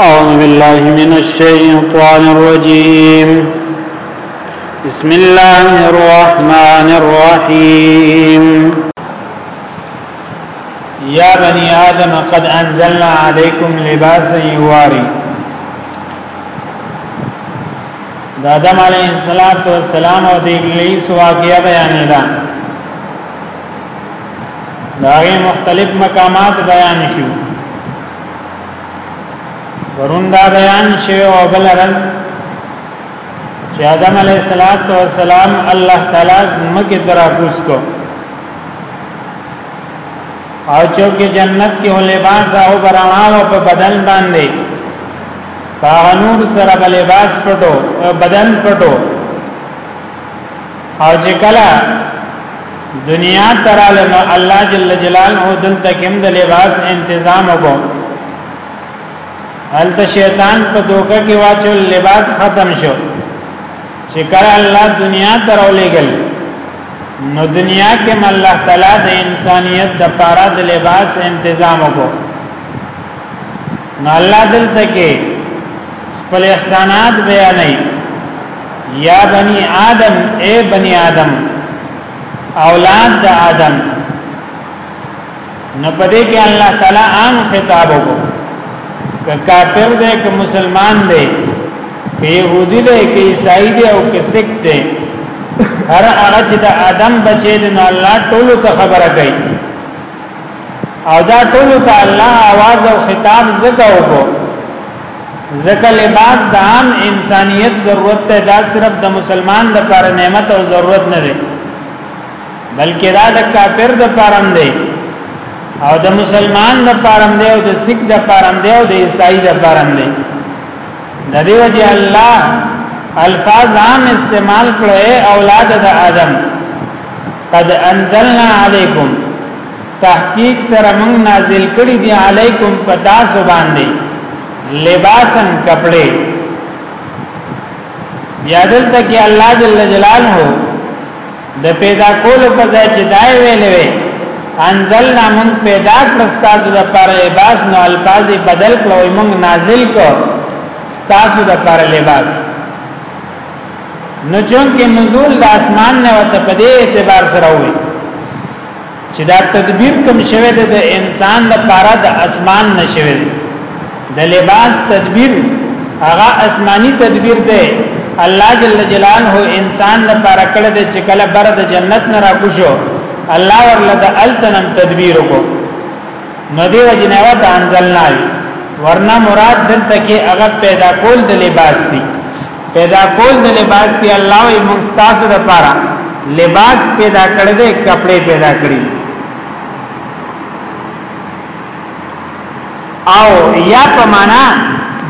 أعوذ بالله من الشيطان الرجيم بسم الله الرحمن الرحيم يا بني آدم قد أنزلنا عليكم لباسا يواري د آدم علیه السلام او د ابلیس واقعیا بیانې ده دا مختلف مقامات بیان شو وروندا بیان شوی او بل رز چې آدم علیه السلام الله تعالی زمکه درا کوس کو او چونکه جنت کې هو لباس او برانا او په بدن باندې هغه نور سره بل لباس پټو بدن پټو او چې کله دنیا تراله نو الله جل جلاله دلته کوم د لباس تنظیم وکړو هلته شیطان په دوکه کې واچو لباس ختم شو چې کله الله دنیا ترولېګل نو دنیا کې الله تعالی د انسانیت د پاره د لباس تنظیم وکړو نو الله دلته کې خپل احسانات بیانې یا بنی آدم اے بنی آدم اولاد د آدم نو پدې کې الله تعالی عام خطاب وکړ که کافر دی که مسلمان دی که يهودي دی که عیسائی دی او که سکھ دی هر هغه چې د آدم بچی دی نو الله ټولو ته خبره کوي او دا ټولو ته الله आवाज او خطاب زکه وکړو ځکه لباس د عام انسانیت ضرورت ته دا صرف د مسلمان لپاره نعمت او ضرورت نه دی بلکې دا د کافر د لپاره دی او د مسلمان د لپاره دی او د سکھ د لپاره دی او د عیسائی د لپاره دی د دې وجه الله الفاظ عام استعمال کړو اولاد د آدم قد انزلنا علیکم تحقیق سره موږ نازل کړی دی علیکم پتا سو باندې لباسن کپڑے بیا دلته کې الله جل جلاله د پیدا کولو په ځای چې دای ویلې وی انزلنا من پیدا کړستاسو د پر لباس نو الفاظ بدل کړو موږ نازل کو ستاسو د پر لباس نو چون کې نزول د اسمان نه وته په دې اعتبار سره وي چې دا تدبیر کوم شوی دی د انسان لپاره د اسمان نشوي د لباس تدبیر هغه آسمانی تدبیر دی الله جل جلاله انسان لپاره کړی دی چې کله بر د جنت نه راکوشو الله ورله د التنم تدبیر کو نو دی وجنوا ته انزلنا ورنه مراد دلته کې هغه پیدا کول د لباس دی پیدا کول د لباس دی الله وی موږ تاسو د پاره لباس پیدا کړی دی کپڑے پیدا کړی او یا په معنا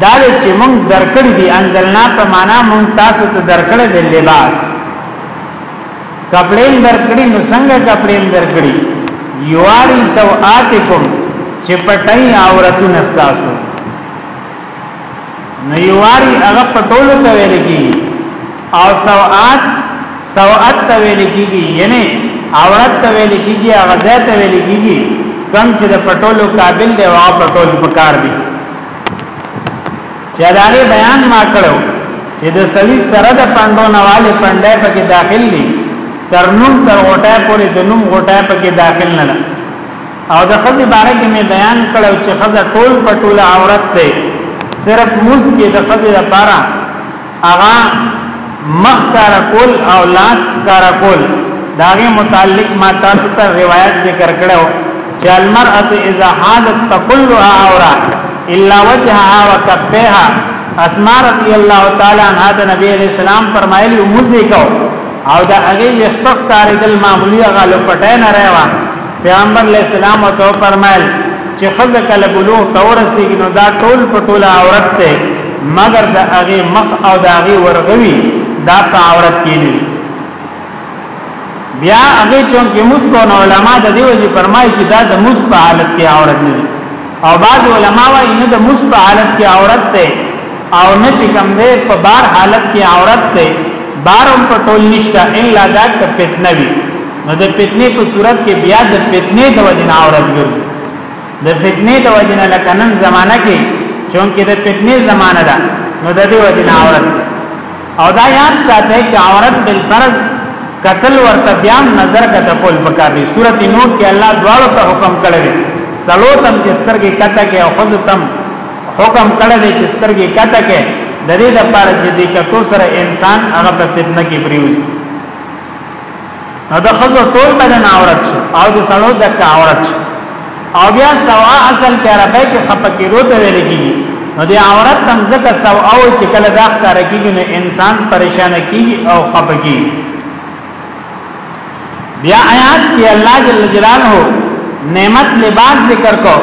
دا چې موږ درکړی دی انزلنا په معنا موږ تاسو ته درکړی دی لباس کپڑے درکړی نو څنګه کپڑے درکړی یواری سو آتکم چې پټای عورتونه تاسو نو یواری هغه پټولو ته ویل کیږي او سوءات سوءات ته ویل کیږي یعنی عورت ته ویل کیږي هغه ځای ته ویل کیږي کم چې د پټولو قابل دی هغه پټول پکار دی چې دا بیان ما کړو چې د سوي سره د پندو نواله پندای پکې داخل دي تر نوم تر غټه پورې د نوم غټه پکې داخل نه ده او د خزه باره کې مې بیان کړو چې خزه ټول په ټول عورت دی صرف موز کې د خزه لپاره هغه مخ کار کول او لاس کار کول داغه متعلق ما تاسو ته روایت ذکر کړو چې المرأه اذا حاضت فكلها عوره الا وجهها وكفيها اسماء رضی الله تعالی عنها د نبی علیہ السلام فرمایلی موزه کو او دا هغه یختخ کارګل معمولی غالو پټه نه راوه پیغمبر علیہ السلام او تو فرمایل چې خزه کله بلوغ تور سیګ نو دا ټول په ټول عورت ته مگر د هغه مخ او د هغه ورغوي دا په عورت کې نه بیا هغه چون کې موږ کو نو علما د دیو چې فرمایي چې دا د موږ په حالت کې عورت نه او بعض علما وايي نه د موږ په حالت کې عورت ته او نه چې کوم دې په بار حالت کې عورت ته بارم په ټول نشته الا دا ته فتنه وي نو د فتنې په صورت کې بیا د فتنې د وجنه عورت ګرځي د فتنې د وجنه لکه نن زمانہ کې چونکه د فتنې زمانہ ده نو د دې وجنه عورت او دا یاد ساته چې عورت بل فرض قتل ورته بیا نظر کته کول پکار دي سورته نور کې الله دواړو ته حکم کړی سلو تم چې سترګې کته کې او خود تم حکم کړی دی چې سترګې کته کې د دې لپاره چې د کتو سره انسان هغه په فتنه کې پریوزي نو د خزو ټول بدن عورت شو او د سړو د عورت شو او بیا سوا اصل کې عربی کې خپکې روته ویل کیږي نو د عورت تم زکه سوا او چې کله دا ښکار کیږي نو انسان پریشان کیږي او خپکې بیا آیات کې الله جل جلاله نعمت لباس ذکر کو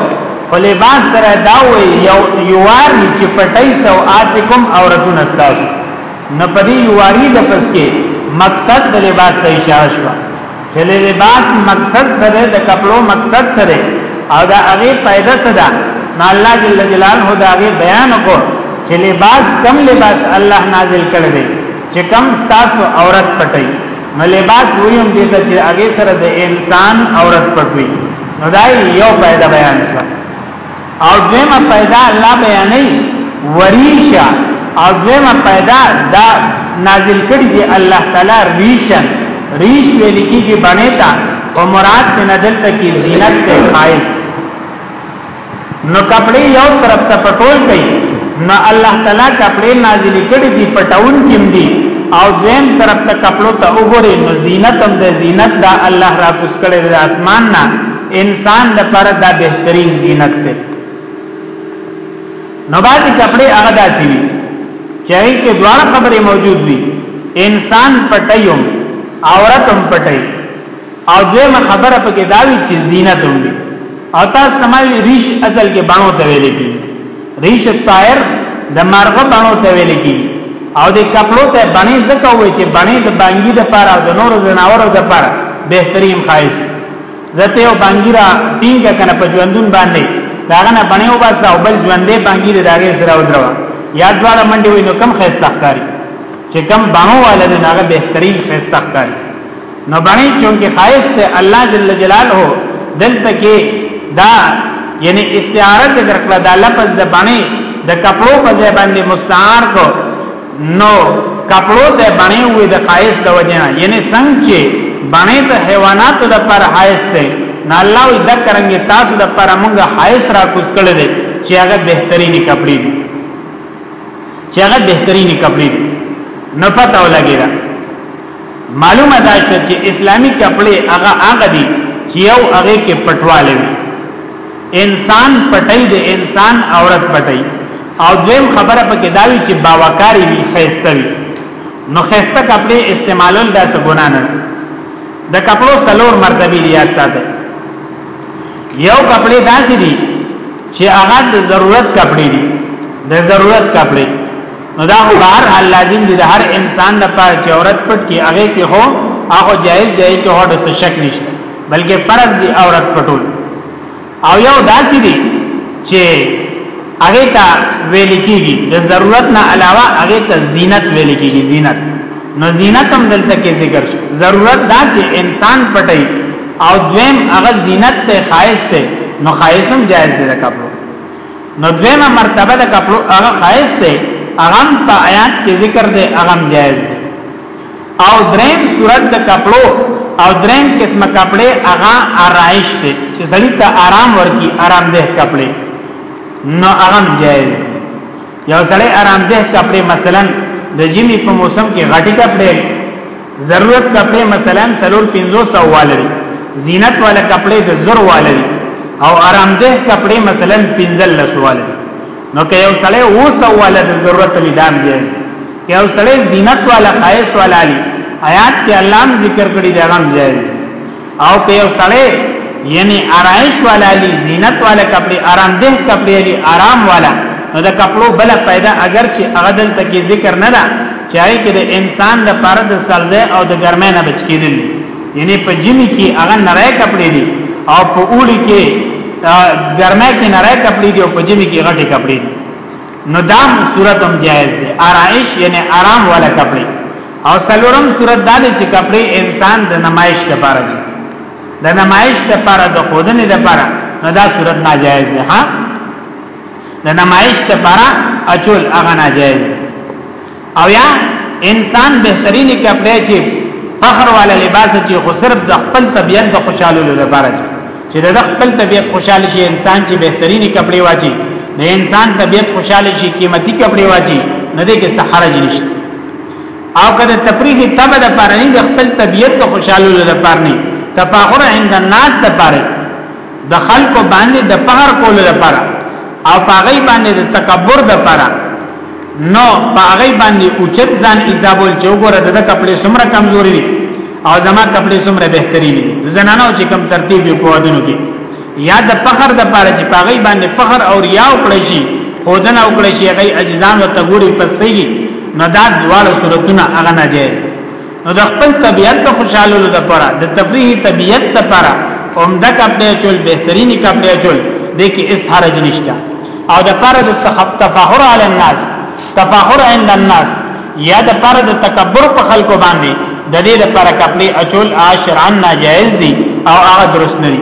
خو لباس سره دا وی یو یواری چې پټای سو آتکم عورتون استاسو نه پدې یواری لفظ کې مقصد د لباس ته اشاره شو چې لباس مقصد سره د کپلو مقصد سره او دا هغه پیدا سره نو الله جل جلاله دا هغه بیان کو چې لباس کم لباس الله نازل کړی دی چې کم ستاسو عورت پټي نو لباس ویم دې ته چې هغه سره د انسان عورت پټوي نو دا یو پیدا بیان شو او دویمه پیدا الله بیانې وریشا او دویمه پیدا دا نازل کړي دي الله تعالی ریشن ریش ویل کیږي باندې تا او مراد په نظر ته کې زینت ته خایس نو کپڑے یو طرف ته پټول کوي نو الله تعالی کپڑے نازل کړي دي پټاون کیم دي او دویم طرف ته کپلو ته وګوري نو زینت هم د زینت دا الله را کوس کړي د اسمان نه انسان لپاره دا بهترین زینت دی نو باندې کپڑے هغه داسي وي چې هغه کې دواړه خبرې موجود وي انسان پټیوم عورت هم پټي او دغه خبره پکې داوي چې زینت هم دي او تاسو تمامي ریش اصل کې باندې ته ویل کی ریش طائر د مارغه باندې ته ویل کی او د کپلو ته باندې زکه وای چې باندې د بانګي د پاره او د نورو زناورو د پاره بهترین خایس زته او بانګیرا ټینګ کنه په ژوندون باندې داغه نه بنیو بس او بل ژوندې بانګیر داغه سره ودرو یا دواړه منډي وي نو کم خسته ښکاری چې کم بانو والا دی هغه بهترین خسته ښکاری نو باندې چونکی خایس ته الله جل جلاله دلته کې دا یعنی استعاره ذکر کړه دا لفظ د باندې د کپړو په ځای باندې مستعار کو نو کپړو ته باندې وې د خایس د وجنه یعنی څنګه چې باندې ته حیواناتو د پر حایس ته نه الله وي ذکرنګي تاسو د پر مونږه حایس را کوس کړل دي چې هغه بهتريني کپړې دي چې هغه بهتريني کپړې دي نه پته ولګی دا معلومه ده چې اسلامی کپڑے هغه هغه دي چې یو هغه کې پټواله وي انسان پټي د انسان عورت پټي او دویم خبره پکې دا وی چې باوکاری وي خيسته وي نو خيسته کپڑے استعمالول دا څه ګنا نه د کپړو سلور مرتبه دی یاد ساته یو کپڑے داسې دي چې هغه د ضرورت کپڑے دي د ضرورت کپڑے نو دا بهر حال لازم دي د هر انسان لپاره چې عورت پټ کې هغه کې هو هغه جائز دی کې هو د شک نشته بلکې فرض دی عورت پټول او یو داسې دی چې هغه ته ویل کېږي د ضرورت نه علاوه هغه ته زینت ویل کېږي زینت نو زینت هم دلته کې ذکر شو ضرورت دا چې انسان پټي او دویم هغه زینت ته خایس ته نو خایس هم جایز دی د کپلو نو دویمه مرتبه د کپلو هغه خایس ته هغه په آیات کې ذکر دی هغه جایز دی او دریم صورت د کپړو او دریم قسمه کپڑے هغه آرایش ته چې زړی ته آرام ورکی آرام ده کپڑے نو هغه جایز یو سړی آرام ده کپڑے مثلا د جمی په موسم کې غټی کپڑے ضرورت کپڑے مثلا سلور 500 والری زینت والا کپڑے د زر والری او آرام ده کپڑے مثلا 15 والری نو که یو سړی اوس والا د ضرورت لیدام دی یو سړی زینت والا خایس والا لی آیات کې الله ذکر کړی دا غم جایز او که یو سړی یعنی آرائش والا لی زینت والا کپڑے آرام ده کپڑے لی آرام والا نو دا کپڑو بل پیدا اگر چې هغه دلته کې ذکر نه ده چې هغه کې د انسان د پاره د سرځه او د ګرمه نه بچ کېدل یعنی په جمی کې هغه نری کپڑے دي او په اوړي کې ګرمه کې نری کپڑے دي او په جمی کې غټي کپڑے دي نو دا صورت هم جائز دي آرائش یعنی آرام والا کپڑے او سلورم صورت دا دي چې کپڑے انسان د نمایش لپاره دي د نمایش لپاره د خودنې لپاره نو دا صورت ناجایز ده ها د نمایش لپاره اچول هغه ناجایز ده او یا انسان بهترینه کپڑے چې فخر والا لباس چې خو صرف د خپل طبیعت د خوشاله لپاره چې د خپل طبیعت خوشاله شي انسان چې بهترینه کپڑے واچي د انسان طبیعت خوشاله شي قیمتي کپڑے واچي نه دې کې سحرج نشته او کله تفریح تبع د پاره نه د خپل طبیعت د خوشاله لپاره نه تفاخر عند الناس د پاره د خلکو باندې د فخر کولو لپاره او پاغي باندې د تکبر لپاره نو پاغي باندې اوچت ځان ایزابول چې وګوره د کپڑے سمره کمزوري دي او زما کپڑے سمره بهتري دي زنانو چې کم ترتیب یو په ودونو کې یا د فخر د لپاره چې پاغي باندې فخر او ریا وکړي شي خودنه وکړي شي هغه عزیزان او تګوري پسېږي نو دا دواړه صورتونه هغه ناجایز نو د خپل طبيعت د خوشاله لپاره پرا. د تفریح طبيعت لپاره عمده کپڑے چول بهترینی کپڑے چول د کې اس حرج نشته او د پر د تفاخر علی الناس تفاخر عند الناس یا د پر د تکبر په خلکو باندې د دې لپاره کپڑے اچول عاشران ناجائز دي او هغه درست نه دي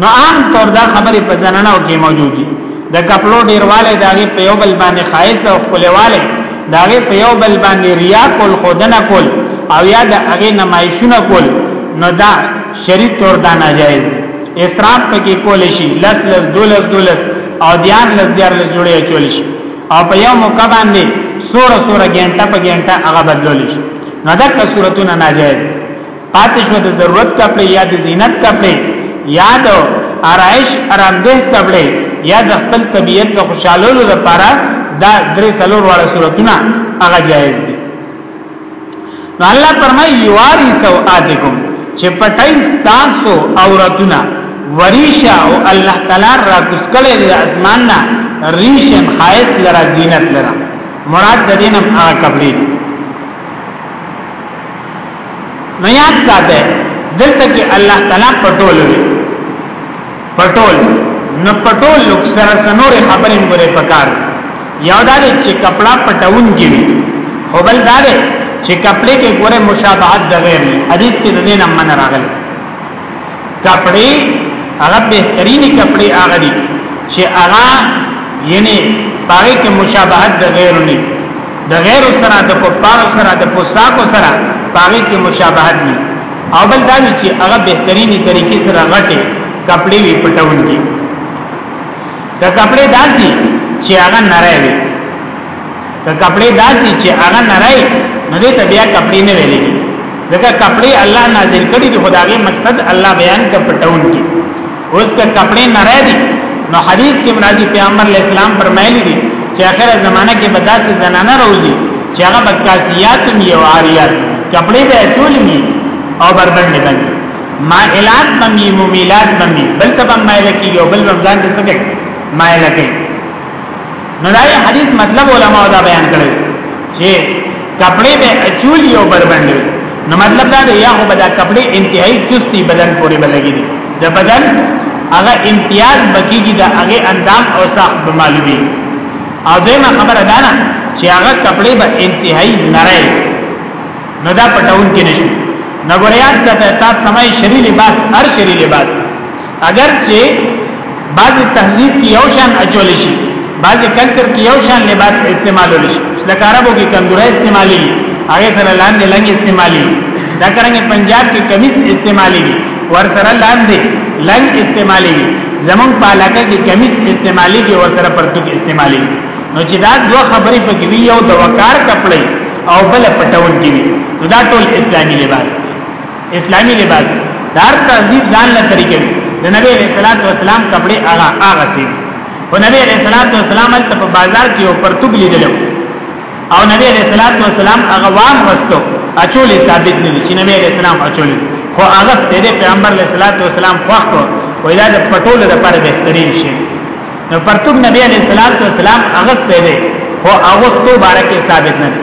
نو عام طور دا خبرې په زنانه او کې موجودي د کپلو ډیرواله داغه په یو بل باندې خایس او خپلواله داغه په یو بل باندې ریا کول خودنه کول او یا د هغه نمایشونه کول نو دا شریط تور دا ناجایز اسراف پکې کول شي لس لس دولس دولس او دیار لس دیار لس جوړې چول شي او په یو موقع باندې سوره سوره ګنټه په ګنټه هغه بدلول شي نو دا که صورتونه ناجایز پاتې شو د ضرورت کپړې یا د زینت کپړې یا د آرائش آرامده کپړې یا د خپل طبیعت د خوشحالولو لپاره دا درې سلور واړه صورتونه هغه جایز دي نو الله فرمایي یواری سوآتکم چې پټای تاسو عورتونه وریشا او الله تعالی را کوسکلې د اسمان نه ریشن خایس لرا زینت لرا مراد د دینم هغه کپړې نو یاد ساته دلته کې الله تعالی پټول وي پټول نو پټول لوک سره سنور خبرې ګره پکار یو دا چې کپڑا پټون کې وي خو بل دا چې کپڑے کې ګوره مشابهت د غیر حدیث کې د دینه من راغلی کپڑے هغه بهترینی کپڑے هغه دي چې هغه یعنی پاره کې مشابهت د غیر نه د غیر سره د کفار سره د پوساک سره پاره کې مشابهت نه او بل دا چې هغه بهترینی طریقې سره غټه کپڑے وی پټون دي دا کپڑے داسي چې هغه نری وي که کپڑے داسي چې هغه نړۍ نو دې ته بیا کپڑے نه ویلې ځکه کپڑے الله نازل کړي دی خدای مقصد الله بیان ک پټون کی اوس که کپڑے نړۍ دي نو حدیث کې مرادي پیغمبر اسلام فرمایلی دي چې اخره زمانہ کې بداسي زنانه روزي چې هغه بکاسیات می او عاریات کپڑے به چول می او بربند نه بند مائلات بمی ممیلات بمی بل تبم مائل کی یو بل رمضان دې څه کوي مائل کوي نو دا حدیث مطلب علما دا بیان کړی چې کپڑے به اچول یو بربند نو مطلب دا دی یا هو بدا کپڑے انتهایی چستی بدن پورې بلګی دي د بدن هغه امتیاز بکیږي د هغه اندام او ساخت به معلومي او دغه خبره ده نه چې هغه کپڑے به انتهایی نری نو دا پټون کې نشي نګوریات ته تاسو تمای شری لباس هر شری لباس اگر چې بعضی تهذیب کې یو شان اچول شي بعضی کلچر کې یو شان لباس استعمالول شي لکه عربو کې کندوره استعمالي هغه سره لاندې لنګ استعمالي دا کرنګ پنجاب کې کمیس استعمالي ور سره لاندې لنګ استعمالي زمون په علاقه کې کمیس استعمالي کې ور سره پرتوک استعمالي نو چې دا دوه خبرې پکې وي یو د وقار کپړې او بل پټون کې وي دا ټول اسلامي لباس دی اسلامی لباس دار تهذیب ځان له طریقې د نبی علیہ الصلوۃ والسلام کپڑے هغه هغه سي او نبی علیہ الصلوۃ والسلام ته په بازار کې یو پرتګ لیدل او نبی علیہ الصلوۃ والسلام هغه وان وستو اچول ثابت نه دي چې نبی علیہ السلام اچول خو هغه ستې پیغمبر علیہ الصلوۃ والسلام خوښ کو ویلا د پټول د پر بهترین شي نو پرتګ نبی علیہ الصلوۃ والسلام هغه ستې هو هغه ستو بارکه ثابت نه دي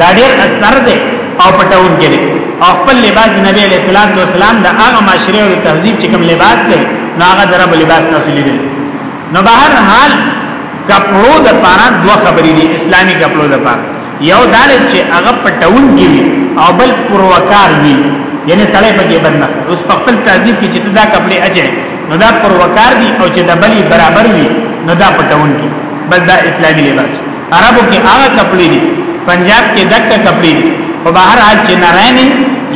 دا ډیر استر دی او پټون کې دی او خپل لباس د نبی علیہ الصلوۃ والسلام د هغه معاشره او تهذیب چې کوم لباس دی نو هغه درب لباس نه لیدل نو بهر حال کپړو د پاره دوه خبرې دي اسلامي کپړو د پاره یو دال چې هغه پټون کې وي او بل پروکار وي یعنی سړی په کې بدنه اوس په خپل تهذیب کې چې دا کپڑے اچي نو دا پروکار دي او چې د بلی برابر وي نو دا پټون کې بس دا اسلامي لباس عربو کې هغه کپړې دي پنجاب کې دک کپړې دي په بهر حال چې نارینه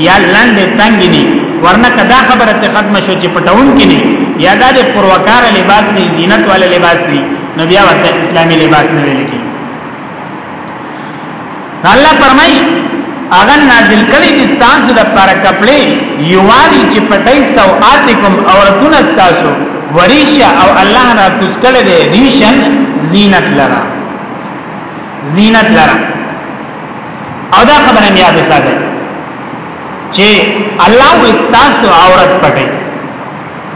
یا لاندې تنګي نه ورنه کدا خبره ته ختم شو چې پټون کې نه یا دا د پروکار لباس نه زینت والا لباس نه نو بیا ورته اسلامي لباس نه ویل کی الله فرمای اغه نازل کړي د ستاسو د پر کپلې یوالي چې پټي سو آتکم عورتون استاسو وریشا او الله را کوز کړی دی ریشن زینت لرا زینت لرا او دا خبره مې یاد وساته چې الله واستاس عورت پټي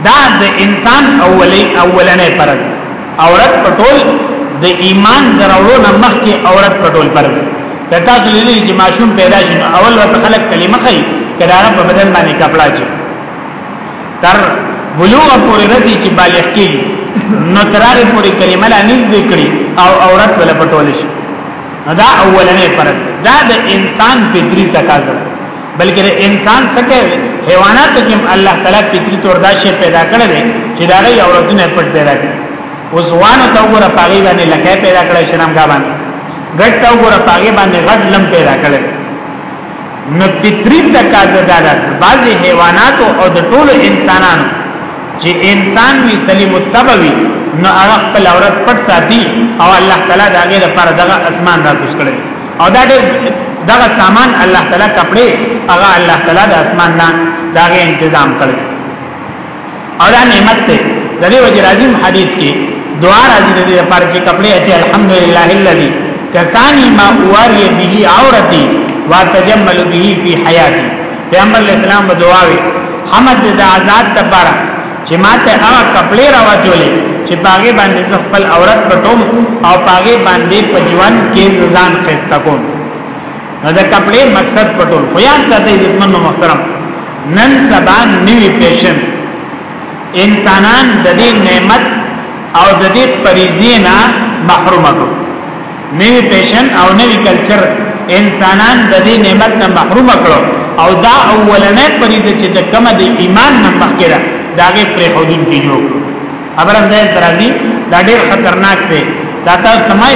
دا د انسان اولي اولنې فرض عورت پټول د ایمان درولو نه مخکې عورت پټول فرض کته تاسو لیدلی چې ماشوم پیدا شي اول ورته خلک کلمه کوي کله په بدن باندې کپڑا چي تر بلوغ پورې رسی چې بالغ کیږي نو تر هغه پورې کلمه لا نږدې کړي او عورت ولا پټول شي دا اولنې فرض دا د انسان فطری تقاضا بلکې د انسان سکه حیوانات کې الله تعالی فطری تور دا شی پیدا کړل چې دا غي عورتونه پټ پیدا کړي اوس وانه تا وګوره پاګې باندې لکه پیدا کړل شرمګا باندې ګټ تا وګوره پاګې باندې غټ لم پیدا کړل نو فطری تقاضا دا ده بعضی حیوانات او د ټولو انسانانو چې انسان وی سلیم التبوی نو هغه خپل عورت پټ ساتي او الله تعالی دا غیر پر دغه اسمان را کوس کړي او دا ډېر دغه سامان الله تعالی کپڑے هغه الله تعالی د اسمان نه دا غي تنظیم کړي او دا نعمت ته د دې وجه راځي حدیث کې دعا راځي د دې لپاره چې کپڑے اچي الحمدلله الذي کسانی ما اواری به عورتي واتجمل به فی حیاتی پیغمبر اسلام به دعا وی حمد د آزاد لپاره چې ماته هغه کپڑے راوځولې چې باغې باندې خپل عورت پټوم او باغې باندې په ژوند کې ځان خسته کوم نو د کپړې مقصد پټول خو یاد ساتئ عزتمن محترم نن سبا نوی فیشن انسانان د دې نعمت او د دې پریزې نه محروم کړو نوی فیشن او نوی کلچر انسانان د دې نعمت نه محروم کړو او دا اولنې پریزه چې د کمه د ایمان نه مخکره داغه پر حدود کې جوړ خبره ځای ترازی دا ډیر خطرناک دی دا تاسو سمای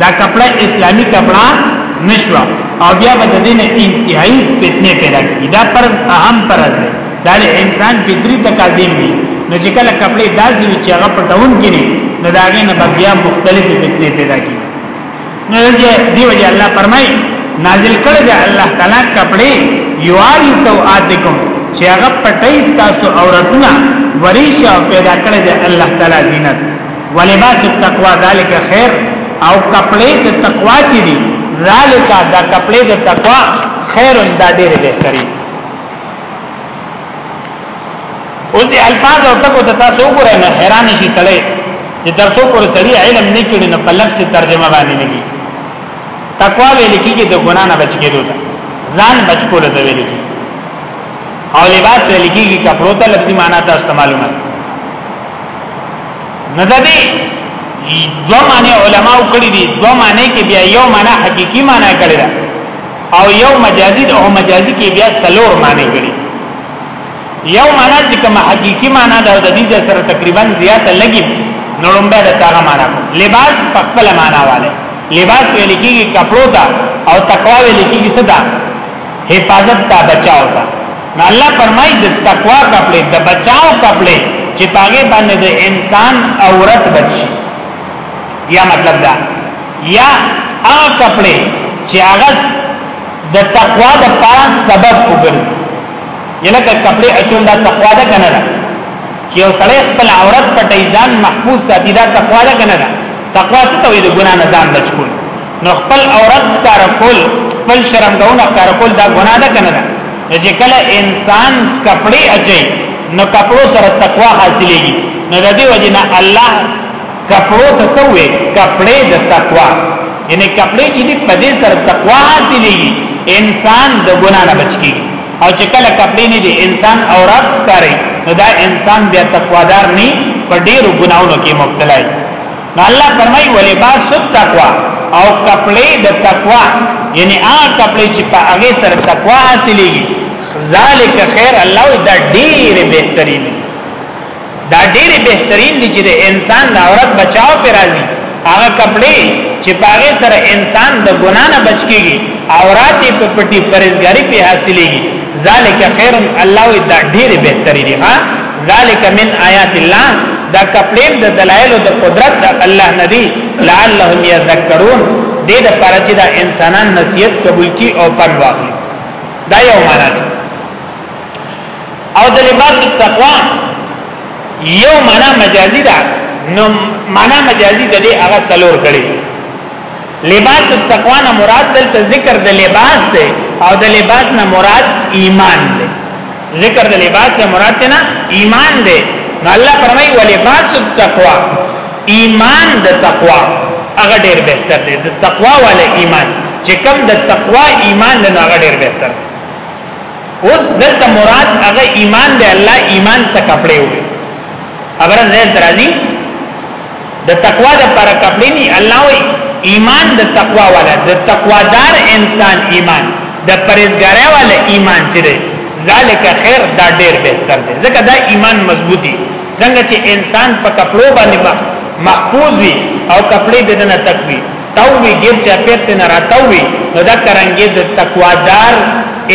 دا کپڑا اسلامی کپڑا نشوا او بیا به د دین انتهایی فتنه پیدا کړي دا فرض اهم فرض دی دا د انسان فطری تقاضې دي نو چې کله کپڑے داسې وي چې هغه پټون کړي نو دا غي نه بیا مختلفې فتنه پیدا کړي نو دی وجه الله فرمای نازل کړی دی الله تعالی کپڑے یواری سوآتکم چې هغه پټي تاسو عورتونه وریشه پیدا کړی دی الله تعالی زینت ولباس التقوا ذالک خیر او کپڑے د تقوا چې دي ذالک دا کپڑے د تقوا خیر دا ډېر بهتري اوس دې الفاظ او ټکو ته تاسو وګورئ نه حیران شي سړی چې درسو پر سړی علم نه کړي نه په لفظ ترجمه باندې نه کیږي تقوا ویل کیږي د ګنا نه بچ کېدو ته ځان بچ کول ته ویل کیږي او لباس ویل کیږي کپړو ته لفظي معنی تاسو معلومه نه ده دي دو معنی علماء کړی دي دو معنی کې بیا یو معنی حقيقي معنی کړی ده او یو مجازي ده او مجازي کې بیا سلور معنی کړی یو معنی چې کوم حقيقي معنی ده د دې سره تقریبا زیاته لګي نو لومبه ده تاغه معنی لباس په خپل معنی والے لباس ویل کېږي کپړو ته او تقوا ویل کېږي صدا حفاظت تا بچاو تا نو الله فرمایي د تقوا کپلې د بچاو کپلې چې پاګې باندې د انسان عورت بچي یا مطلب دا یا هغه کپلې چې هغه د تقوا د پاره سبب وګرځي یلکه کپلې اچول دا تقوا ده کنه ده چې یو سړی خپل عورت پټې ځان محفوظ ساتي دا تقوا ده کنه ده تقوا څه ته وي د ګنا نه ځان بچول نو خپل عورت کار کول خپل شرم ګونه کار کول دا ګناه ده کنه ده چې کله انسان کپڑے اچي نو کپڑو سره تقوا حاصلېږي نو د دې وجه نه الله کپڑو تسوي کپڑے د تقوا یعنی کپڑے چې دې په دې سره تقوا حاصلېږي انسان د ګناه نه بچ کیږي او چې کله کپڑے نه دي انسان عورت ښکاري نو دا انسان بیا تقوادار نه په ډیرو ګناونو کې مبتلا دی نو الله فرمای ولباس التقوا او کپڑے د تقوا یعنی هغه کپڑے چې په هغه سره تقوا حاصلېږي ذالک خیر الله دا ډېر بهترین دا ډېر بهترین دي چې د انسان د عورت بچاو پر راځي هغه کپڑے چې په هغه سره انسان د ګنا نه بچ کیږي عورت په پټي پرېزګاری په حاصلېږي ذالک خیر الله دا ډېر بهترین دي ها ذالک من آیات الله دا کپلیم د دلایل د قدرت د الله ندی لعلهم یذکرون دې د پاره چې دا انسانان نصیحت قبول کی او پر واقع دا یو معنا ده او د لباس التقوا یو معنا مجازي ده نو معنا مجازي د دې هغه سلور کړي لباس التقوا نه مراد دلته ذکر د لباس ده او د لباس نه مراد ایمان ده ذکر د لباس نه مراد نه ایمان دی نو الله فرمایي ولباس التقوا ایمان د تقوا هغه ډیر بهتر دی د تقوا ول ایمان چې کوم د تقوا ایمان نه هغه ډیر بهتر اوس دلته مراد هغه ایمان دی الله ایمان ته کپړې وي خبره زه درازي د تقوا د پر کپړې نه الله وی ایمان د تقوا والا د تقوا دار انسان ایمان د پرېزګارۍ والا ایمان چې دی ذالک خیر دا ډېر بهتر دی ځکه دا ایمان مضبوطی څنګه چې انسان په کپړو باندې محفوظ وي او کپړې د نه تکوي توي غیر چې پیرته نه راتوي نو دا کرانګي د تقوا دار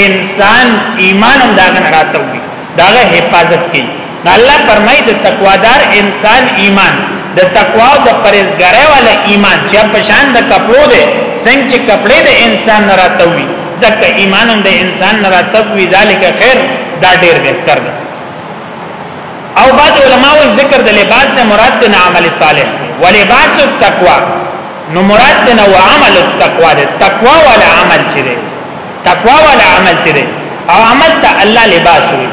انسان ایمان هم دا نه راتوي داغه حفاظت کوي نو الله فرمایي د تقوادار انسان ایمان د تقوا او د پرهیزګارۍ والا ایمان چې په شان د کپړو دی څنګه چې کپړې د انسان نه راتوي دغه ایمان هم د انسان نه راتوي ذالک خیر دا ډیر بهتر دی او بعض علماء ذکر د لباس نه مراد نه عمل صالح ولباس التقوا نو مراد نه و عمل التقوا ده تقوا ولا عمل چي ده تقوا ولا عمل چي ده او عمل ته الله لباس وي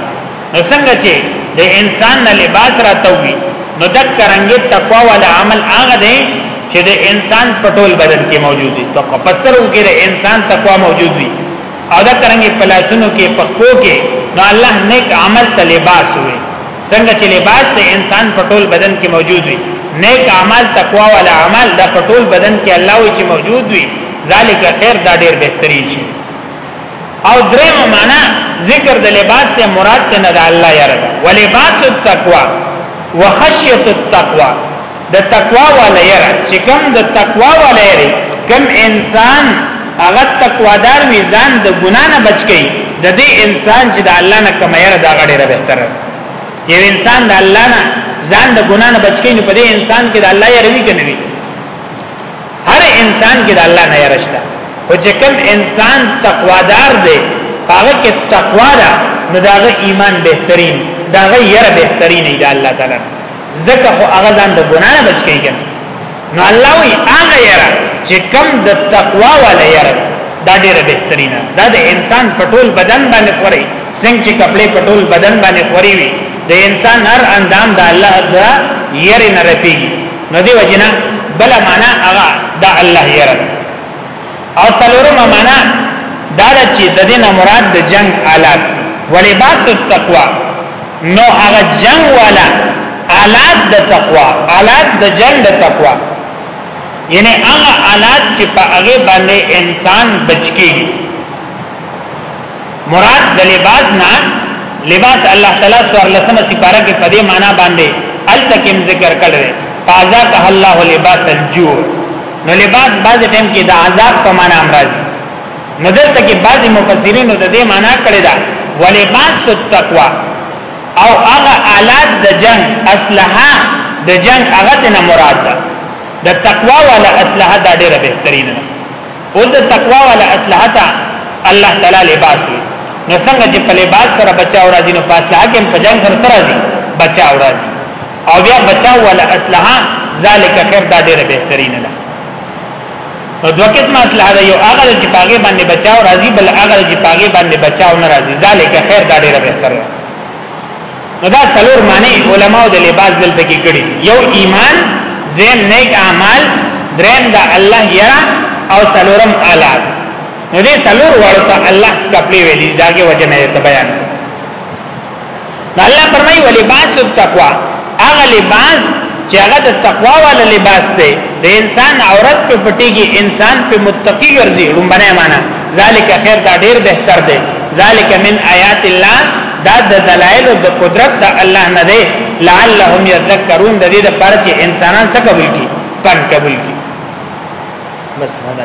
نو څنګه چې د انسان نه لباس راتوي نو د کرنګي تقوا ول عمل هغه دی چې د انسان په ټول بدن کې موجود دي تقوا پسترو کې د انسان تقوا موجود وي او دا کرنګي پلاسونو کې پخو کې نو الله نیک عمل ته لباس وي څنګه چې لباس د انسان په ټول بدن کې موجود وي نیک عمل تقوا ول عمل د په ټول بدن کې الله وي چې موجود وي ذالک خیر دا ډیر بهترین شي او دریم معنا ذکر د لباس ته مراد ته نه د الله یره ولباس التقوا وخشیت التقوا د تقوا ولا یره چې کوم د تقوا ولا یره کوم انسان هغه تقوا دار وی ځان د ګنا نه بچ کی د دې انسان چې د الله نه کوم یره دا غړي را بهتر یو انسان د الله نه ځان د ګنا نه بچ کی نو په دې انسان کې د الله یره وی کنه وی هر انسان کې د الله نه یارشته او چې کوم انسان تقوادار دی هغه کې تقوا ده نو دا ایمان بهترین دا غیر بهترین دی د الله تعالی زکه خو هغه ځان د ګنا نه بچ کیږي نو الله وی هغه یاره چې کم د تقوا ولا یاره دا ډیره بهترینه دا د انسان پټول بدن باندې خوري څنګه چې کپڑے پټول بدن باندې خوري وي د انسان هر اندام د الله د یری نه رپیږي نو دی وجنا بل معنا هغه دا الله یره او سلورم معنا دا چې د دینه مراد د جنگ آلات ولباس التقوا نو هغه جنگ والا آلات د تقوا آلات د جنگ د تقوا یعنی هغه آلات چې په هغه باندې انسان بچکی مراد د لباس نه لباس الله تعالی سور لسمه سپاره کې په دې معنی باندې التکم ذکر کړل تازه که الله لباس الجوع نو لباس بعض ټیم کې د عذاب په معنی امراض نو دلته کې بعض مفسرین د دې معنی کړی دا ولباس التقوا او هغه آلات د جنگ اسلحه د جنگ هغه نه مراد ده د تقوا ولا اسلحه دا ډیره بهترینه ده او د تقوا ولا اصلحتا الله تعالی لباس وي نو څنګه چې په لباس سره بچا او راځي نو په اصلحه کې په جنگ سره سره راځي بچا او راځي او بیا بچا ولا اصلحه ذالک خیر دا ډیره بهترینه ده نو دوه قسمه اصلحه ده یو هغه چې پاګې باندې بچا او راځي بل هغه چې پاګې باندې بچا او ناراضي ذالک خیر دا ډیره بهتره ده نو دا څلور معنی علماو د لباس دلته کې کړي یو ایمان دیم نیک اعمال دریم دا الله یرا او څلورم اعلی نو دې څلور وړو ته الله کپلې ویلي داګه وجه نه ته بیان نو الله فرمایي ولباس التقوا هغه لباس چې هغه د تقوا والا لباس دی د انسان عورت په پټيږي انسان په متقي ګرځي لومبنه معنا ذالک خیر دا ډیر بهتر دی ذالک من آیات الله دا د دلایل د قدرت د الله نه دی لعلهم یذکرون د دې لپاره چې انسانان څه قبول کی پن قبول کی بس هدا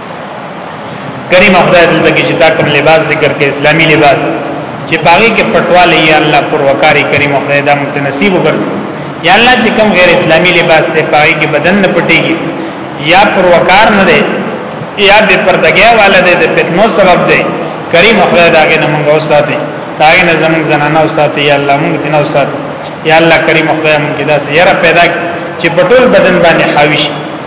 کریم خدای دې ته کې چې تا کوم لباس ذکر کې اسلامي لباس چې باغی کې پټواله یا الله پر وکاري کریم خدای دې موږ نصیب وګرځي یا الله چې کوم غیر اسلامي لباس ته باغی کې بدن نه پټيږي یا پر وکار نه دی یا به پردګیا والا دی د فتنو سبب دی کریم خدای دې هغه نه موږ وساتي هغه نه زموږ زنانه وساتي یا الله موږ دې نه وساتي یا الله کریم خدای موږ داسې یره پیدا چې پټول بدن باندې حاوی شي